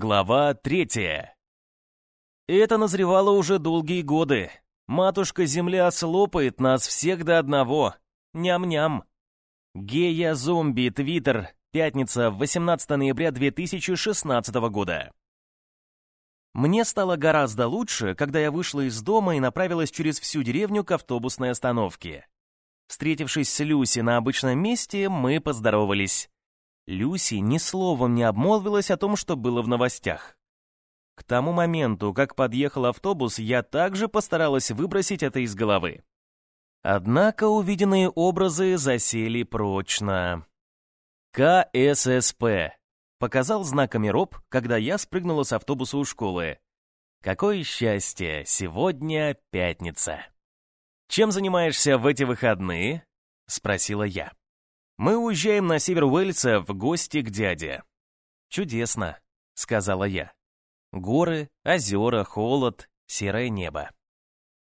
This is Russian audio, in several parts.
Глава третья. Это назревало уже долгие годы. Матушка-Земля слопает нас всех до одного. Ням-ням. Гея-зомби, Твиттер, пятница, 18 ноября 2016 года. Мне стало гораздо лучше, когда я вышла из дома и направилась через всю деревню к автобусной остановке. Встретившись с Люси на обычном месте, мы поздоровались. Люси ни словом не обмолвилась о том, что было в новостях. К тому моменту, как подъехал автобус, я также постаралась выбросить это из головы. Однако увиденные образы засели прочно. КССП. Показал знаками Роб, когда я спрыгнула с автобуса у школы. Какое счастье, сегодня пятница. «Чем занимаешься в эти выходные?» — спросила я. Мы уезжаем на север Уэльса в гости к дяде. Чудесно, сказала я. Горы, озера, холод, серое небо.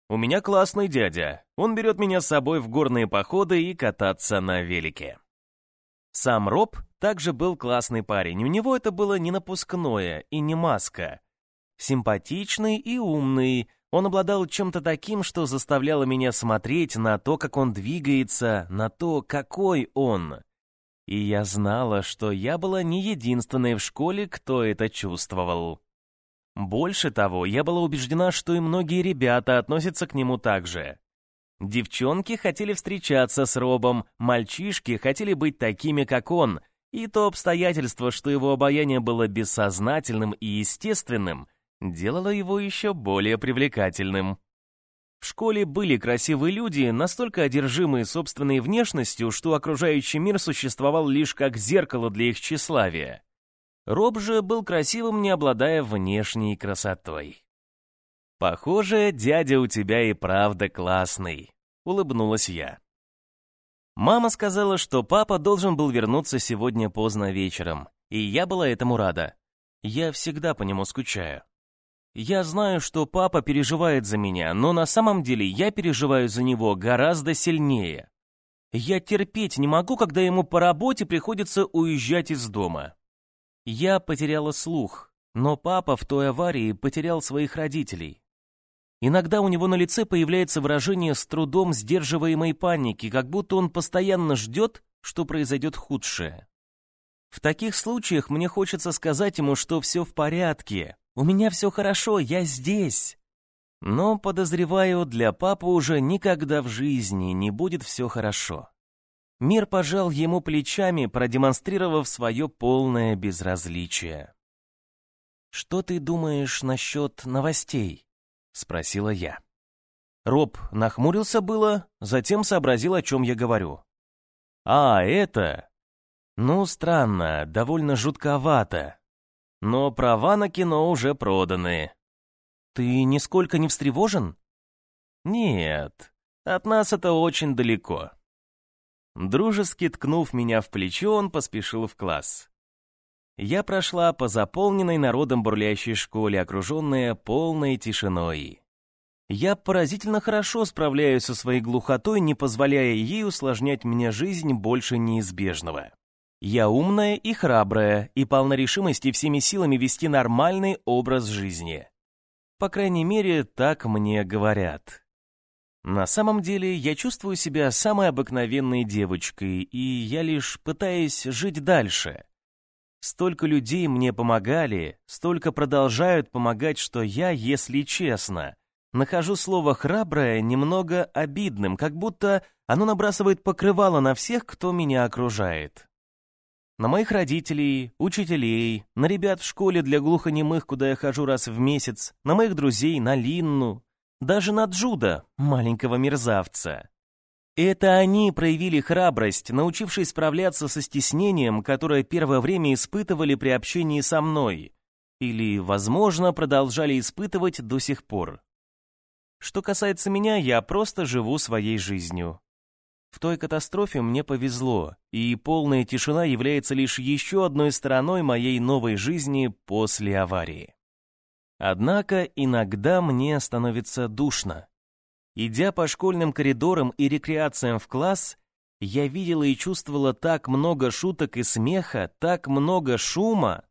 У меня классный дядя. Он берет меня с собой в горные походы и кататься на велике. Сам Роб также был классный парень. У него это было не напускное и не маска. Симпатичный и умный, он обладал чем-то таким, что заставляло меня смотреть на то, как он двигается, на то, какой он. И я знала, что я была не единственной в школе, кто это чувствовал. Больше того, я была убеждена, что и многие ребята относятся к нему так же. Девчонки хотели встречаться с Робом, мальчишки хотели быть такими, как он, и то обстоятельство, что его обаяние было бессознательным и естественным, делало его еще более привлекательным. В школе были красивые люди, настолько одержимые собственной внешностью, что окружающий мир существовал лишь как зеркало для их тщеславия. Роб же был красивым, не обладая внешней красотой. «Похоже, дядя у тебя и правда классный», — улыбнулась я. Мама сказала, что папа должен был вернуться сегодня поздно вечером, и я была этому рада. Я всегда по нему скучаю. Я знаю, что папа переживает за меня, но на самом деле я переживаю за него гораздо сильнее. Я терпеть не могу, когда ему по работе приходится уезжать из дома. Я потеряла слух, но папа в той аварии потерял своих родителей. Иногда у него на лице появляется выражение с трудом сдерживаемой паники, как будто он постоянно ждет, что произойдет худшее. В таких случаях мне хочется сказать ему, что все в порядке, у меня все хорошо, я здесь. Но, подозреваю, для папы уже никогда в жизни не будет все хорошо. Мир пожал ему плечами, продемонстрировав свое полное безразличие. «Что ты думаешь насчет новостей?» — спросила я. Роб нахмурился было, затем сообразил, о чем я говорю. «А, это...» «Ну, странно, довольно жутковато но права на кино уже проданы. Ты нисколько не встревожен? Нет, от нас это очень далеко. Дружески ткнув меня в плечо, он поспешил в класс. Я прошла по заполненной народом бурлящей школе, окруженная полной тишиной. Я поразительно хорошо справляюсь со своей глухотой, не позволяя ей усложнять мне жизнь больше неизбежного. Я умная и храбрая, и полна решимости всеми силами вести нормальный образ жизни. По крайней мере, так мне говорят. На самом деле, я чувствую себя самой обыкновенной девочкой, и я лишь пытаюсь жить дальше. Столько людей мне помогали, столько продолжают помогать, что я, если честно, нахожу слово «храброе» немного обидным, как будто оно набрасывает покрывало на всех, кто меня окружает. На моих родителей, учителей, на ребят в школе для глухонемых, куда я хожу раз в месяц, на моих друзей, на Линну, даже на Джуда, маленького мерзавца. Это они проявили храбрость, научившись справляться со стеснением, которое первое время испытывали при общении со мной, или, возможно, продолжали испытывать до сих пор. Что касается меня, я просто живу своей жизнью. В той катастрофе мне повезло, и полная тишина является лишь еще одной стороной моей новой жизни после аварии. Однако иногда мне становится душно. Идя по школьным коридорам и рекреациям в класс, я видела и чувствовала так много шуток и смеха, так много шума.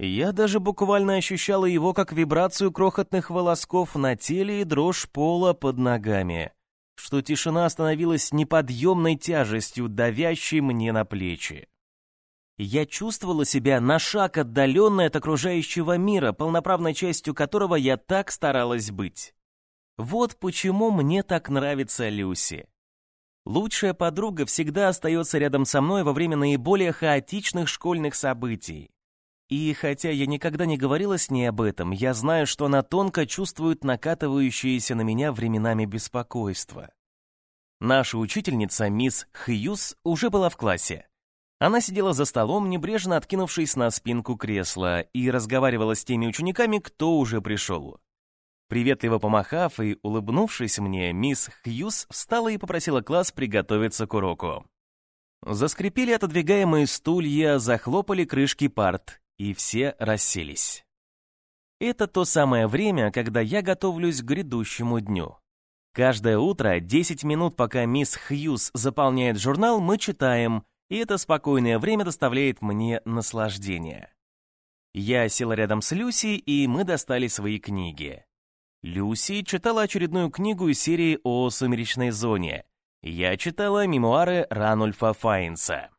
Я даже буквально ощущала его как вибрацию крохотных волосков на теле и дрожь пола под ногами, что тишина становилась неподъемной тяжестью, давящей мне на плечи. Я чувствовала себя на шаг отдаленной от окружающего мира, полноправной частью которого я так старалась быть. Вот почему мне так нравится Люси. Лучшая подруга всегда остается рядом со мной во время наиболее хаотичных школьных событий. И хотя я никогда не говорила с ней об этом, я знаю, что она тонко чувствует накатывающееся на меня временами беспокойство. Наша учительница, мисс Хьюз, уже была в классе. Она сидела за столом, небрежно откинувшись на спинку кресла, и разговаривала с теми учениками, кто уже пришел. Приветливо помахав и улыбнувшись мне, мисс Хьюз встала и попросила класс приготовиться к уроку. Заскрипели отодвигаемые стулья, захлопали крышки парт, и все расселись. Это то самое время, когда я готовлюсь к грядущему дню. Каждое утро, 10 минут пока мисс Хьюз заполняет журнал, мы читаем, и это спокойное время доставляет мне наслаждение. Я села рядом с Люси, и мы достали свои книги. Люси читала очередную книгу из серии о «Сумеречной зоне». Я читала мемуары Ранульфа Файнса.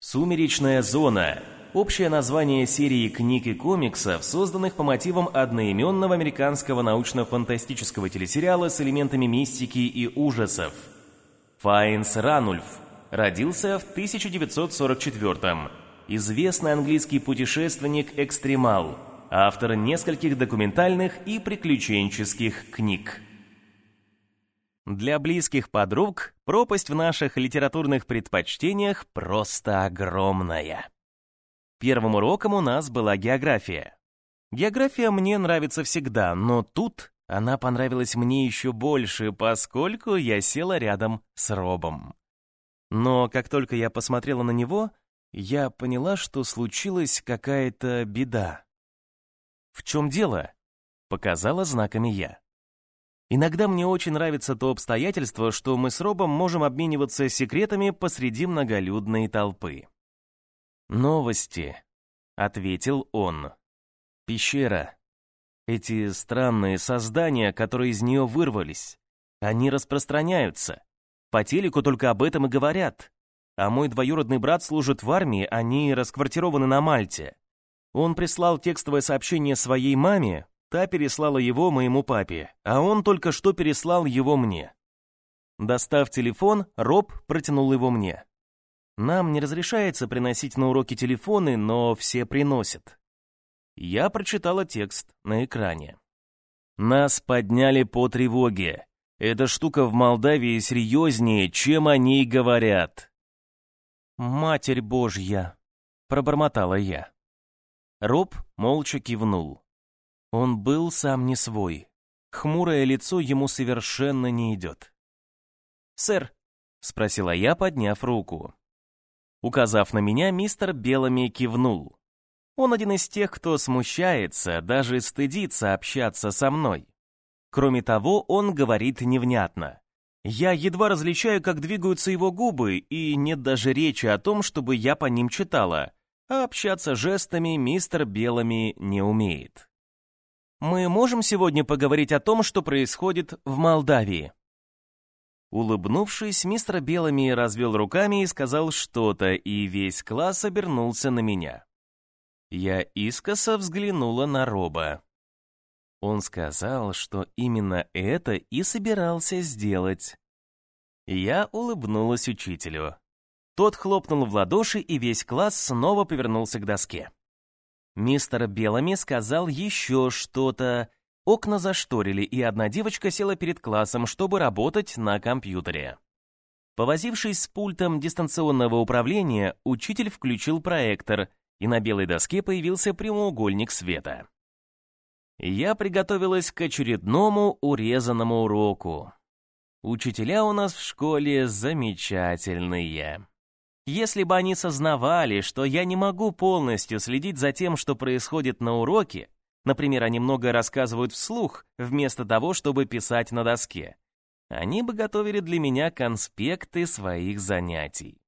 «Сумеречная зона» — общее название серии книг и комиксов, созданных по мотивам одноименного американского научно-фантастического телесериала с элементами мистики и ужасов. Файнс Ранульф родился в 1944-м. Известный английский путешественник-экстремал — автор нескольких документальных и приключенческих книг. Для близких подруг пропасть в наших литературных предпочтениях просто огромная. Первым уроком у нас была география. География мне нравится всегда, но тут она понравилась мне еще больше, поскольку я села рядом с Робом. Но как только я посмотрела на него, я поняла, что случилась какая-то беда. «В чем дело?» — показала знаками я. Иногда мне очень нравится то обстоятельство, что мы с Робом можем обмениваться секретами посреди многолюдной толпы. «Новости», — ответил он. «Пещера. Эти странные создания, которые из нее вырвались, они распространяются. По телеку только об этом и говорят. А мой двоюродный брат служит в армии, они расквартированы на Мальте. Он прислал текстовое сообщение своей маме, та переслала его моему папе, а он только что переслал его мне. Достав телефон, Роб протянул его мне. Нам не разрешается приносить на уроки телефоны, но все приносят. Я прочитала текст на экране. Нас подняли по тревоге. Эта штука в Молдавии серьезнее, чем о ней говорят. «Матерь Божья!» — пробормотала я. Роб молча кивнул. Он был сам не свой. Хмурое лицо ему совершенно не идет. «Сэр», — спросила я, подняв руку. Указав на меня, мистер Белами кивнул. Он один из тех, кто смущается, даже стыдится общаться со мной. Кроме того, он говорит невнятно. Я едва различаю, как двигаются его губы, и нет даже речи о том, чтобы я по ним читала, а общаться жестами мистер Белами не умеет. Мы можем сегодня поговорить о том, что происходит в Молдавии. Улыбнувшись, мистер Белами развел руками и сказал что-то, и весь класс обернулся на меня. Я искоса взглянула на Роба. Он сказал, что именно это и собирался сделать. Я улыбнулась учителю. Тот хлопнул в ладоши, и весь класс снова повернулся к доске. Мистер Белами сказал еще что-то. Окна зашторили, и одна девочка села перед классом, чтобы работать на компьютере. Повозившись с пультом дистанционного управления, учитель включил проектор, и на белой доске появился прямоугольник света. Я приготовилась к очередному урезанному уроку. Учителя у нас в школе замечательные. Если бы они сознавали, что я не могу полностью следить за тем, что происходит на уроке, например, они много рассказывают вслух, вместо того, чтобы писать на доске, они бы готовили для меня конспекты своих занятий.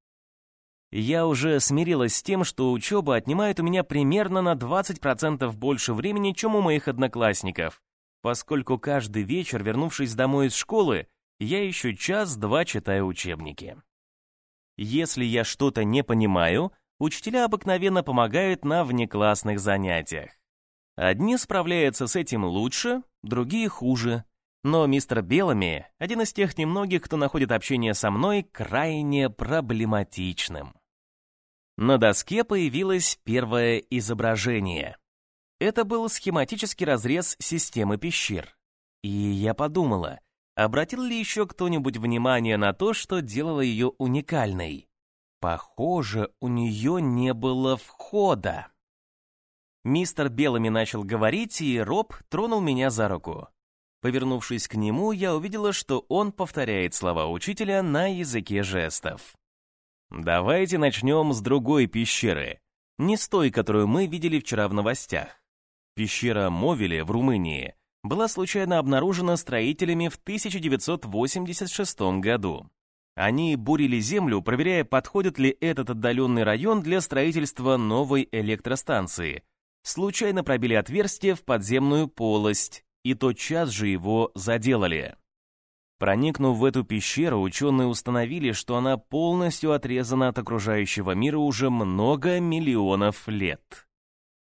Я уже смирилась с тем, что учеба отнимает у меня примерно на 20% больше времени, чем у моих одноклассников, поскольку каждый вечер, вернувшись домой из школы, я еще час-два читаю учебники. Если я что-то не понимаю, учителя обыкновенно помогают на внеклассных занятиях. Одни справляются с этим лучше, другие хуже. Но мистер Белами — один из тех немногих, кто находит общение со мной крайне проблематичным. На доске появилось первое изображение. Это был схематический разрез системы пещер. И я подумала, обратил ли еще кто-нибудь внимание на то, что делало ее уникальной? Похоже, у нее не было входа. Мистер Белыми начал говорить, и Роб тронул меня за руку. Повернувшись к нему, я увидела, что он повторяет слова учителя на языке жестов. Давайте начнем с другой пещеры, не с той, которую мы видели вчера в новостях. Пещера Мовили в Румынии была случайно обнаружена строителями в 1986 году. Они бурили землю, проверяя, подходит ли этот отдаленный район для строительства новой электростанции. Случайно пробили отверстие в подземную полость, и тотчас же его заделали. Проникнув в эту пещеру, ученые установили, что она полностью отрезана от окружающего мира уже много миллионов лет.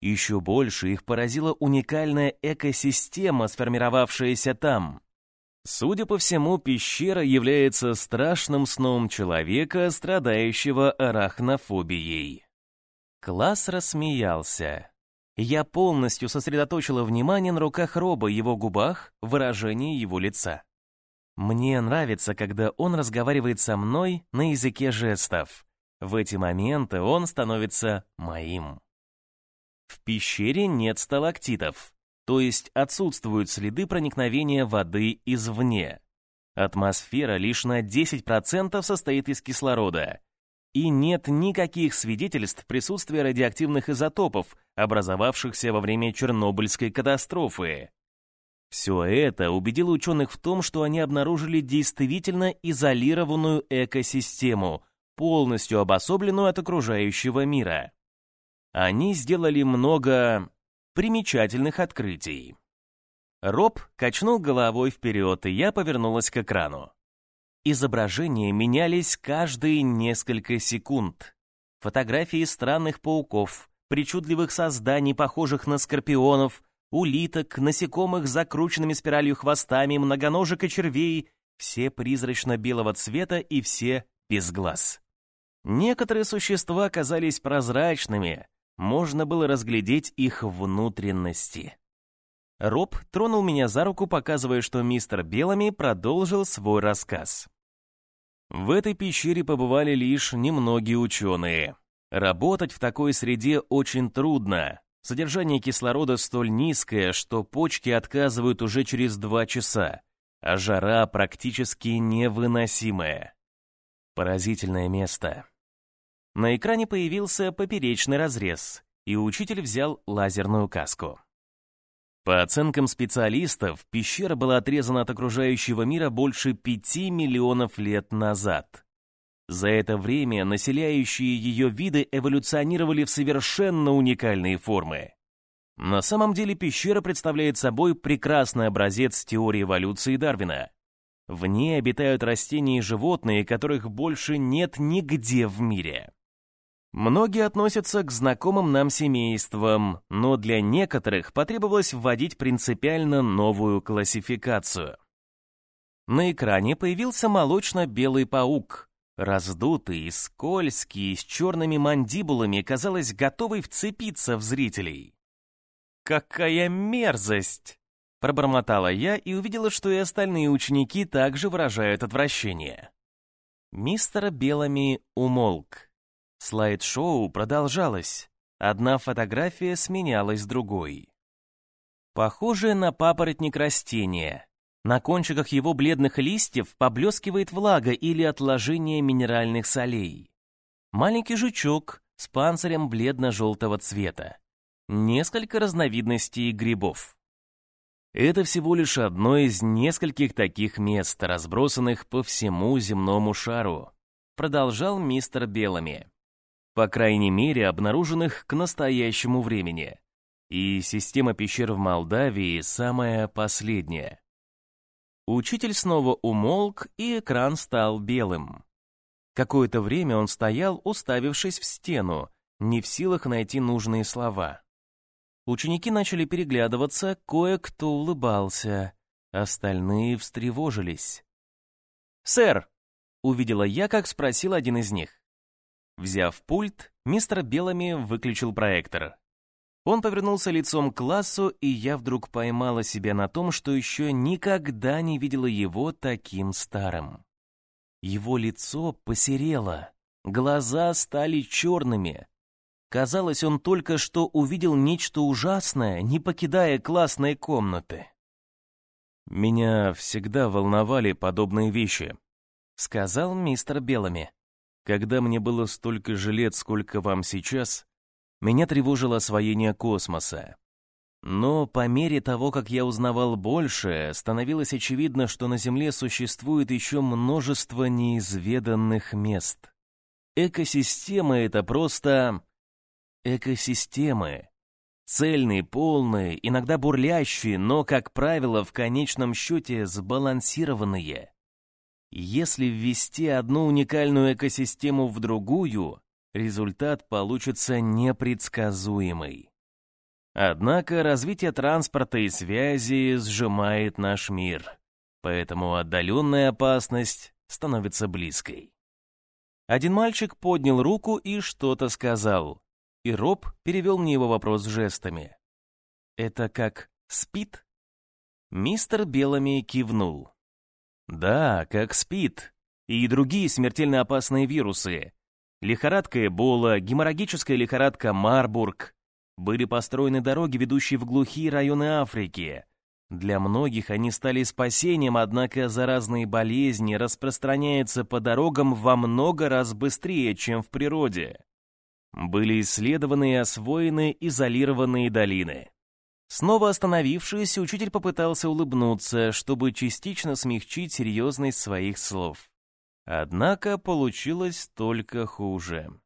Еще больше их поразила уникальная экосистема, сформировавшаяся там. Судя по всему, пещера является страшным сном человека, страдающего арахнофобией. Класс рассмеялся. Я полностью сосредоточила внимание на руках Роба, его губах, выражении его лица. Мне нравится, когда он разговаривает со мной на языке жестов. В эти моменты он становится моим. В пещере нет сталактитов, то есть отсутствуют следы проникновения воды извне. Атмосфера лишь на 10% состоит из кислорода, и нет никаких свидетельств присутствия радиоактивных изотопов, образовавшихся во время Чернобыльской катастрофы. Все это убедило ученых в том, что они обнаружили действительно изолированную экосистему, полностью обособленную от окружающего мира. Они сделали много примечательных открытий. Роб качнул головой вперед, и я повернулась к экрану. Изображения менялись каждые несколько секунд. Фотографии странных пауков, причудливых созданий, похожих на скорпионов, улиток, насекомых с закрученными спиралью хвостами, многоножек и червей, все призрачно-белого цвета и все без глаз. Некоторые существа оказались прозрачными, можно было разглядеть их внутренности. Роб тронул меня за руку, показывая, что мистер Белами продолжил свой рассказ. В этой пещере побывали лишь немногие ученые. Работать в такой среде очень трудно, Содержание кислорода столь низкое, что почки отказывают уже через два часа, а жара практически невыносимая. Поразительное место. На экране появился поперечный разрез, и учитель взял лазерную каску. По оценкам специалистов, пещера была отрезана от окружающего мира больше пяти миллионов лет назад. За это время населяющие ее виды эволюционировали в совершенно уникальные формы. На самом деле пещера представляет собой прекрасный образец теории эволюции Дарвина. В ней обитают растения и животные, которых больше нет нигде в мире. Многие относятся к знакомым нам семействам, но для некоторых потребовалось вводить принципиально новую классификацию. На экране появился молочно-белый паук, Раздутый, скользкий, с черными мандибулами, казалось, готовый вцепиться в зрителей. «Какая мерзость!» Пробормотала я и увидела, что и остальные ученики также выражают отвращение. Мистер Белами умолк. Слайд-шоу продолжалось. Одна фотография сменялась другой. Похожее на папоротник растения, на кончиках его бледных листьев поблескивает влага или отложение минеральных солей. Маленький жучок с панцирем бледно-желтого цвета. Несколько разновидностей грибов. Это всего лишь одно из нескольких таких мест, разбросанных по всему земному шару, продолжал мистер Белами. по крайней мере, обнаруженных к настоящему времени. И система пещер в Молдавии самая последняя. Учитель снова умолк, и экран стал белым. Какое-то время он стоял, уставившись в стену, не в силах найти нужные слова. Ученики начали переглядываться, кое-кто улыбался, остальные встревожились. «Сэр!» — увидела я, как спросил один из них. Взяв пульт, мистер Белами выключил проектор. Он повернулся лицом к классу, и я вдруг поймала себя на том, что еще никогда не видела его таким старым. Его лицо посерело, глаза стали черными. Казалось, он только что увидел нечто ужасное, не покидая классной комнаты. «Меня всегда волновали подобные вещи», — сказал мистер Белами. «Когда мне было столько же лет, сколько вам сейчас, меня тревожило освоение космоса. Но по мере того, как я узнавал больше, становилось очевидно, что на Земле существует еще множество неизведанных мест. Экосистемы — это просто... экосистемы. Цельные, полные, иногда бурлящие, но, как правило, в конечном счете сбалансированные. Если ввести одну уникальную экосистему в другую, результат получится непредсказуемый. Однако развитие транспорта и связи сжимает наш мир, поэтому отдаленная опасность становится близкой. Один мальчик поднял руку и что-то сказал, и Роб перевел мне его вопрос жестами. «Это как спит?» Мистер Белами кивнул. «Да, как спит. И другие смертельно опасные вирусы, Лихорадка Эбола, геморрагическая лихорадка Марбург. Были построены дороги, ведущие в глухие районы Африки. Для многих они стали спасением, однако заразные болезни распространяются по дорогам во много раз быстрее, чем в природе. Были исследованы и освоены изолированные долины. Снова остановившись, учитель попытался улыбнуться, чтобы частично смягчить серьезность своих слов. Однако получилось только хуже.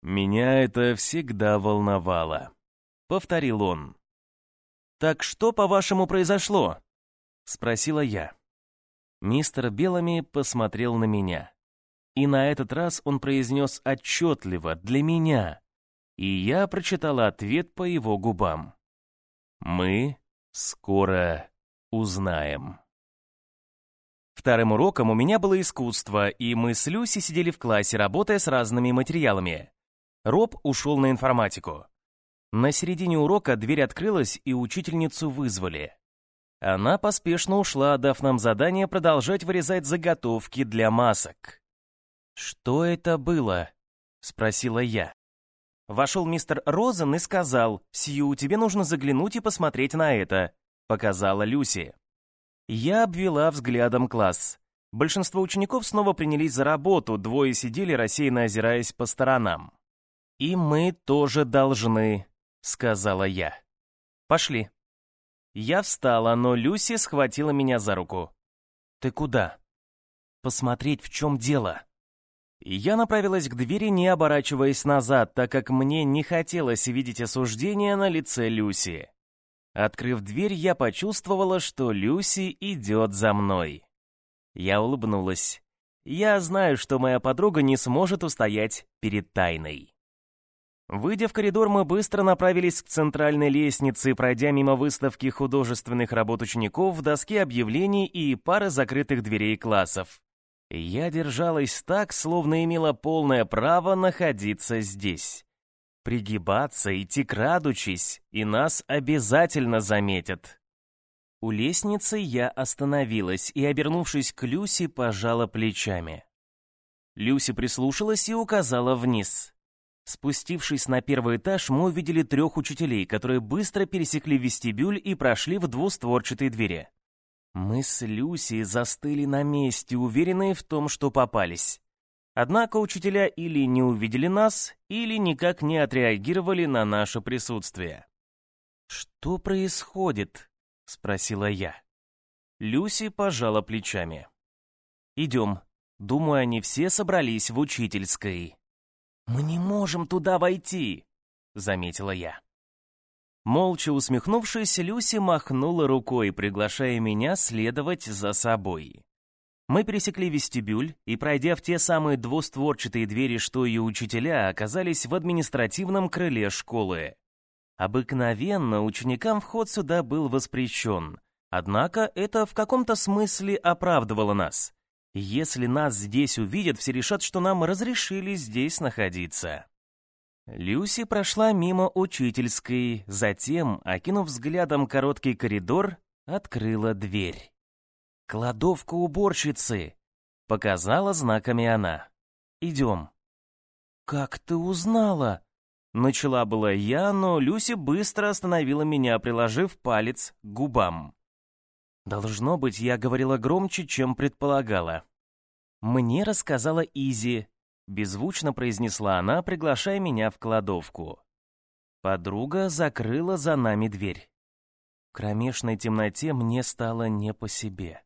«Меня это всегда волновало», — повторил он. «Так что, по-вашему, произошло?» — спросила я. Мистер Белами посмотрел на меня. И на этот раз он произнес отчетливо «для меня», и я прочитала ответ по его губам. «Мы скоро узнаем». Вторым уроком у меня было искусство, и мы с Люси сидели в классе, работая с разными материалами. Роб ушел на информатику. На середине урока дверь открылась, и учительницу вызвали. Она поспешно ушла, дав нам задание продолжать вырезать заготовки для масок. «Что это было?» — спросила я. Вошел мистер Розен и сказал, «Сью, тебе нужно заглянуть и посмотреть на это», — показала Люси. Я обвела взглядом класс. Большинство учеников снова принялись за работу, двое сидели, рассеянно озираясь по сторонам. «И мы тоже должны», — сказала я. «Пошли». Я встала, но Люси схватила меня за руку. «Ты куда?» «Посмотреть, в чем дело». Я направилась к двери, не оборачиваясь назад, так как мне не хотелось видеть осуждение на лице Люси. Открыв дверь, я почувствовала, что Люси идет за мной. Я улыбнулась. Я знаю, что моя подруга не сможет устоять перед тайной. Выйдя в коридор, мы быстро направились к центральной лестнице, пройдя мимо выставки художественных работ учеников, доски объявлений и пары закрытых дверей классов. Я держалась так, словно имела полное право находиться здесь пригибаться, идти крадучись, и нас обязательно заметят. У лестницы я остановилась и, обернувшись к Люси, пожала плечами. Люси прислушалась и указала вниз. Спустившись на первый этаж, мы увидели трех учителей, которые быстро пересекли вестибюль и прошли в двустворчатые двери. Мы с Люси застыли на месте, уверенные в том, что попались. Однако учителя или не увидели нас, или никак не отреагировали на наше присутствие. «Что происходит?» — спросила я. Люси пожала плечами. «Идем. Думаю, они все собрались в учительской». «Мы не можем туда войти», — заметила я. Молча усмехнувшись, Люси махнула рукой, приглашая меня следовать за собой. Мы пересекли вестибюль и, пройдя в те самые двустворчатые двери, что и учителя, оказались в административном крыле школы. Обыкновенно ученикам вход сюда был воспрещен, однако это в каком-то смысле оправдывало нас. Если нас здесь увидят, все решат, что нам разрешили здесь находиться. Люси прошла мимо учительской, затем, окинув взглядом короткий коридор, открыла дверь. «Кладовка уборщицы!» — показала знаками она. «Идем». «Как ты узнала?» Начала была я, но Люси быстро остановила меня, приложив палец к губам. Должно быть, я говорила громче, чем предполагала. Мне рассказала Изи, Беззвучно произнесла она, приглашая меня в кладовку. Подруга закрыла за нами дверь. В кромешной темноте мне стало не по себе.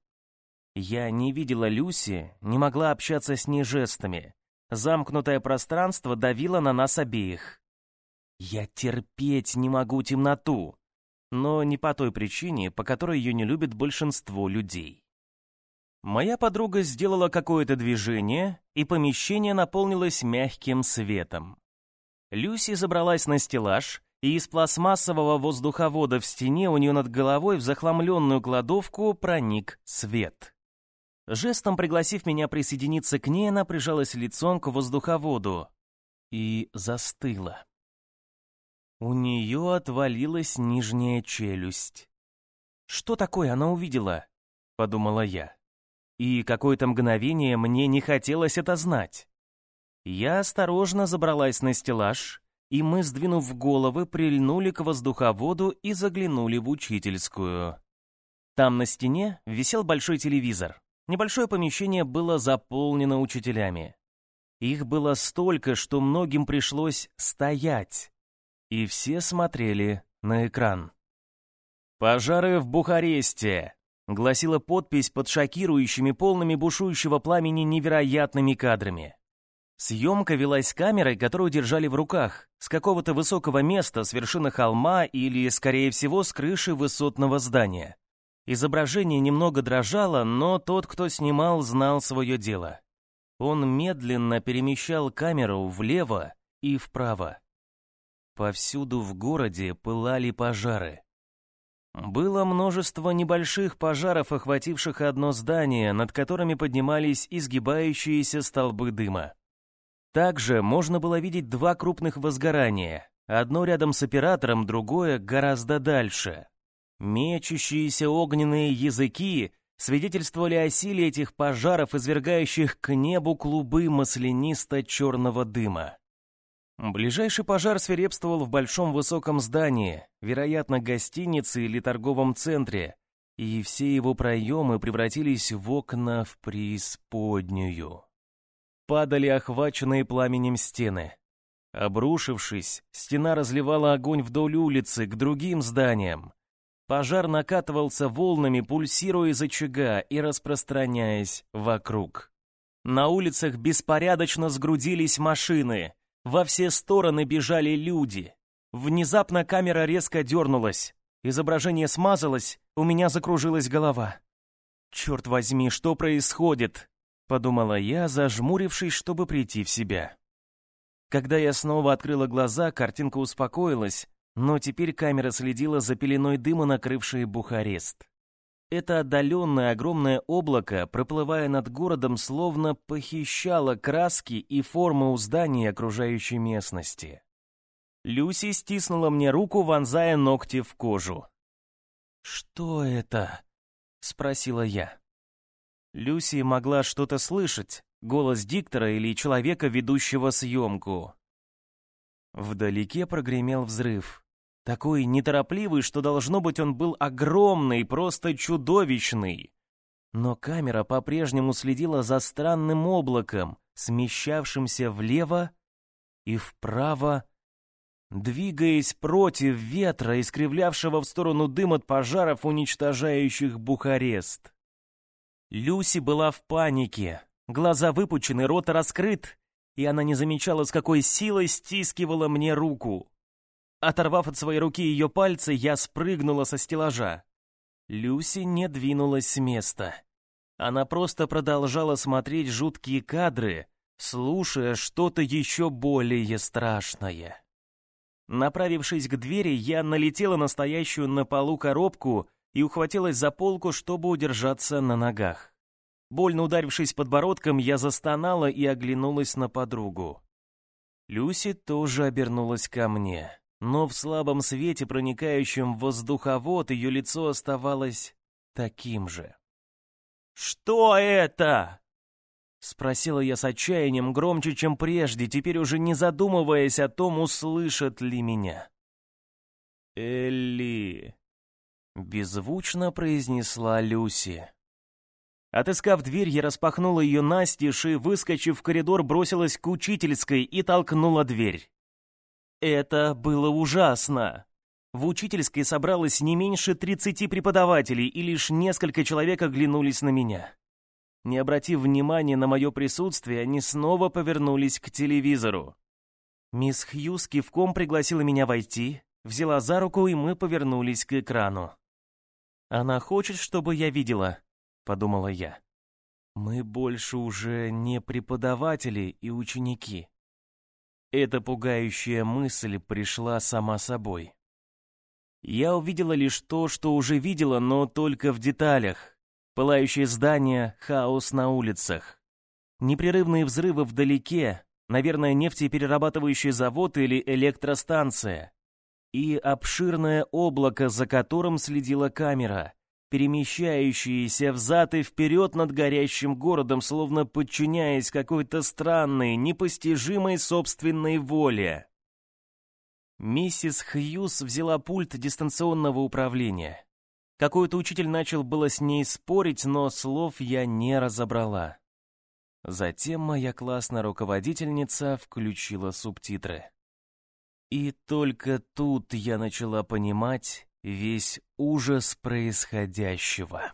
Я не видела Люси, не могла общаться с ней жестами. Замкнутое пространство давило на нас обеих. Я терпеть не могу темноту, но не по той причине, по которой ее не любит большинство людей. Моя подруга сделала какое-то движение, и помещение наполнилось мягким светом. Люси забралась на стеллаж, и из пластмассового воздуховода в стене у нее над головой в захламленную кладовку проник свет. Жестом пригласив меня присоединиться к ней, она прижалась лицом к воздуховоду и застыла. У нее отвалилась нижняя челюсть. «Что такое она увидела?» — подумала я и какое-то мгновение мне не хотелось это знать. Я осторожно забралась на стеллаж, и мы, сдвинув головы, прильнули к воздуховоду и заглянули в учительскую. Там на стене висел большой телевизор. Небольшое помещение было заполнено учителями. Их было столько, что многим пришлось стоять. И все смотрели на экран. «Пожары в Бухаресте», гласила подпись под шокирующими, полными бушующего пламени невероятными кадрами. Съемка велась камерой, которую держали в руках, с какого-то высокого места, с вершины холма или, скорее всего, с крыши высотного здания. Изображение немного дрожало, но тот, кто снимал, знал свое дело. Он медленно перемещал камеру влево и вправо. Повсюду в городе пылали пожары. Было множество небольших пожаров, охвативших одно здание, над которыми поднимались изгибающиеся столбы дыма. Также можно было видеть два крупных возгорания, одно рядом с оператором, другое гораздо дальше. Мечущиеся огненные языки свидетельствовали о силе этих пожаров, извергающих к небу клубы маслянисто-черного дыма. Ближайший пожар свирепствовал в большом высоком здании, вероятно, гостинице или торговом центре, и все его проемы превратились в окна в преисподнюю. Падали охваченные пламенем стены. Обрушившись, стена разливала огонь вдоль улицы к другим зданиям. Пожар накатывался волнами, пульсируя из очага и распространяясь вокруг. На улицах беспорядочно сгрудились машины — во все стороны бежали люди. Внезапно камера резко дернулась. Изображение смазалось, у меня закружилась голова. «Черт возьми, что происходит?» — подумала я, зажмурившись, чтобы прийти в себя. Когда я снова открыла глаза, картинка успокоилась, но теперь камера следила за пеленой дыма, накрывшей Бухарест. Это отдаленное огромное облако, проплывая над городом, словно похищало краски и формы у зданий окружающей местности. Люси стиснула мне руку, вонзая ногти в кожу. «Что это?» — спросила я. Люси могла что-то слышать, голос диктора или человека, ведущего съемку. Вдалеке прогремел взрыв. Такой неторопливый, что должно быть он был огромный, просто чудовищный. Но камера по-прежнему следила за странным облаком, смещавшимся влево и вправо, двигаясь против ветра, искривлявшего в сторону дым от пожаров, уничтожающих Бухарест. Люси была в панике, глаза выпучены, рот раскрыт, и она не замечала, с какой силой стискивала мне руку. Оторвав от своей руки ее пальцы, я спрыгнула со стеллажа. Люси не двинулась с места. Она просто продолжала смотреть жуткие кадры, слушая что-то еще более страшное. Направившись к двери, я налетела на стоящую на полу коробку и ухватилась за полку, чтобы удержаться на ногах. Больно ударившись подбородком, я застонала и оглянулась на подругу. Люси тоже обернулась ко мне, но в слабом свете, проникающем в воздуховод, ее лицо оставалось таким же. «Что это?» Спросила я с отчаянием громче, чем прежде, теперь уже не задумываясь о том, услышат ли меня. «Элли», — беззвучно произнесла Люси. Отыскав дверь, я распахнула ее настежь и, выскочив в коридор, бросилась к учительской и толкнула дверь. Это было ужасно. В учительской собралось не меньше тридцати преподавателей, и лишь несколько человек оглянулись на меня. Не обратив внимания на мое присутствие, они снова повернулись к телевизору. Мисс Хьюз кивком пригласила меня войти, взяла за руку, и мы повернулись к экрану. «Она хочет, чтобы я видела», — подумала я. «Мы больше уже не преподаватели и ученики». Эта пугающая мысль пришла сама собой. Я увидела лишь то, что уже видела, но только в деталях, Пылающие здания, хаос на улицах. Непрерывные взрывы вдалеке, наверное, нефтеперерабатывающий завод или электростанция. И обширное облако, за которым следила камера, перемещающееся взад и вперед над горящим городом, словно подчиняясь какой-то странной, непостижимой собственной воле. Миссис Хьюз взяла пульт дистанционного управления. Какой-то учитель начал было с ней спорить, но слов я не разобрала. Затем моя классная руководительница включила субтитры. И только тут я начала понимать весь ужас происходящего.